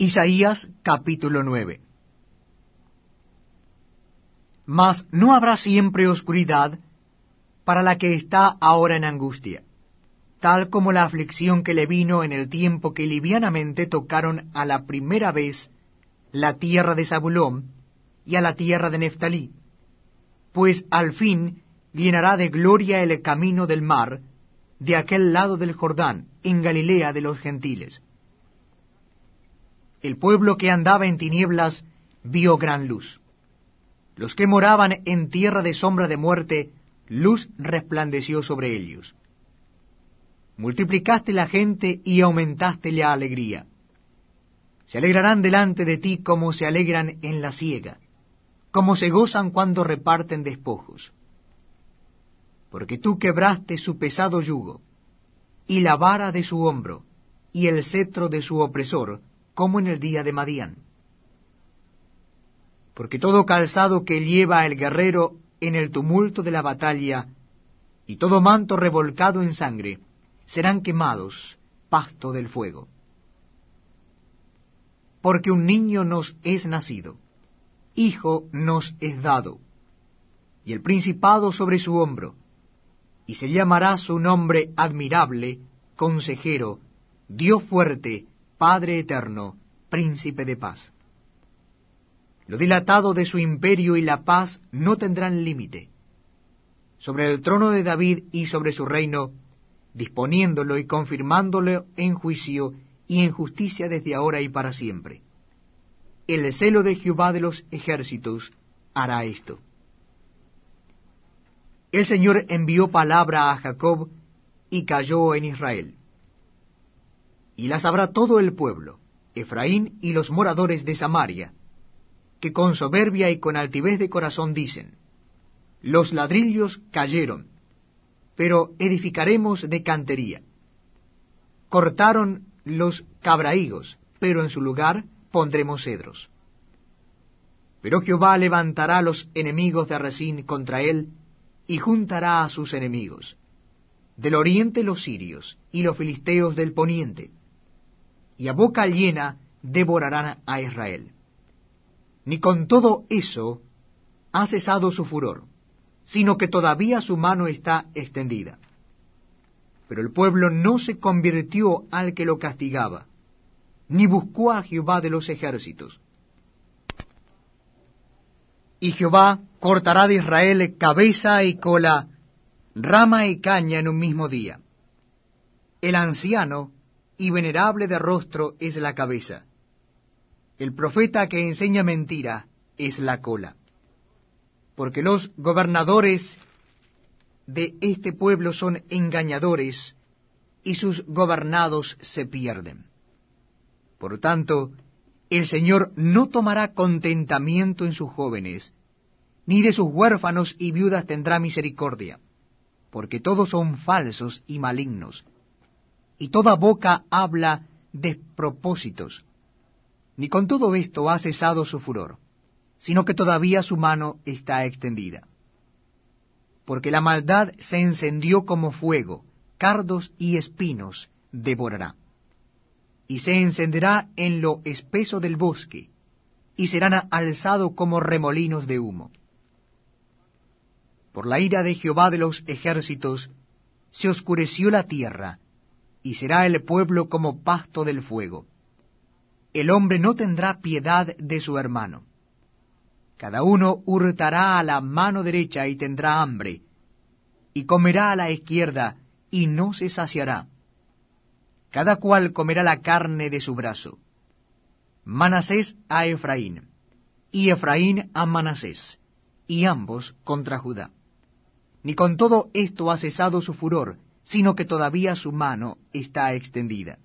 Isaías capítulo 9 Mas no habrá siempre oscuridad para la que está ahora en angustia, tal como la aflicción que le vino en el tiempo que livianamente tocaron a la primera vez la tierra de Zabulón y a la tierra de Neftalí, pues al fin llenará de gloria el camino del mar de aquel lado del Jordán, en Galilea de los gentiles. El pueblo que andaba en tinieblas vio gran luz. Los que moraban en tierra de sombra de muerte, luz resplandeció sobre ellos. Multiplicaste la gente y aumentaste la alegría. Se alegrarán delante de ti como se alegran en la siega, como se gozan cuando reparten despojos. Porque tú quebraste su pesado yugo, y la vara de su hombro, y el cetro de su opresor, como en el día de Madián. Porque todo calzado que lleva el guerrero en el tumulto de la batalla, y todo manto revolcado en sangre, serán quemados, pasto del fuego. Porque un niño nos es nacido, hijo nos es dado, y el principado sobre su hombro, y se llamará su nombre admirable, consejero, Dios fuerte, Padre eterno, príncipe de paz. Lo dilatado de su imperio y la paz no tendrán límite. Sobre el trono de David y sobre su reino, disponiéndolo y confirmándolo en juicio y en justicia desde ahora y para siempre. El celo de Jehová de los ejércitos hará esto. El Señor envió palabra a Jacob y cayó en Israel y las habrá todo el pueblo, Efraín y los moradores de Samaria, que con soberbia y con altivez de corazón dicen, los ladrillos cayeron, pero edificaremos de cantería. Cortaron los cabraígos, pero en su lugar pondremos cedros. Pero Jehová levantará los enemigos de Resín contra él, y juntará a sus enemigos. Del oriente los sirios, y los filisteos del poniente, y a boca llena devorarán a Israel. Ni con todo eso ha cesado su furor, sino que todavía su mano está extendida. Pero el pueblo no se convirtió al que lo castigaba, ni buscó a Jehová de los ejércitos. Y Jehová cortará de Israel cabeza y cola, rama y caña en un mismo día. El anciano y venerable de rostro es la cabeza. El profeta que enseña mentira es la cola. Porque los gobernadores de este pueblo son engañadores y sus gobernados se pierden. Por tanto, el Señor no tomará contentamiento en sus jóvenes, ni de sus huérfanos y viudas tendrá misericordia, porque todos son falsos y malignos y toda boca habla despropósitos. Ni con todo esto ha cesado su furor, sino que todavía su mano está extendida. Porque la maldad se encendió como fuego, cardos y espinos devorará. Y se encenderá en lo espeso del bosque, y serán alzados como remolinos de humo. Por la ira de Jehová de los ejércitos se oscureció la tierra, y será el pueblo como pasto del fuego. El hombre no tendrá piedad de su hermano. Cada uno hurtará a la mano derecha y tendrá hambre, y comerá a la izquierda y no se saciará. Cada cual comerá la carne de su brazo. Manasés a Efraín, y Efraín a Manasés, y ambos contra Judá. Ni con todo esto ha cesado su furor, sino que todavía su mano está extendida.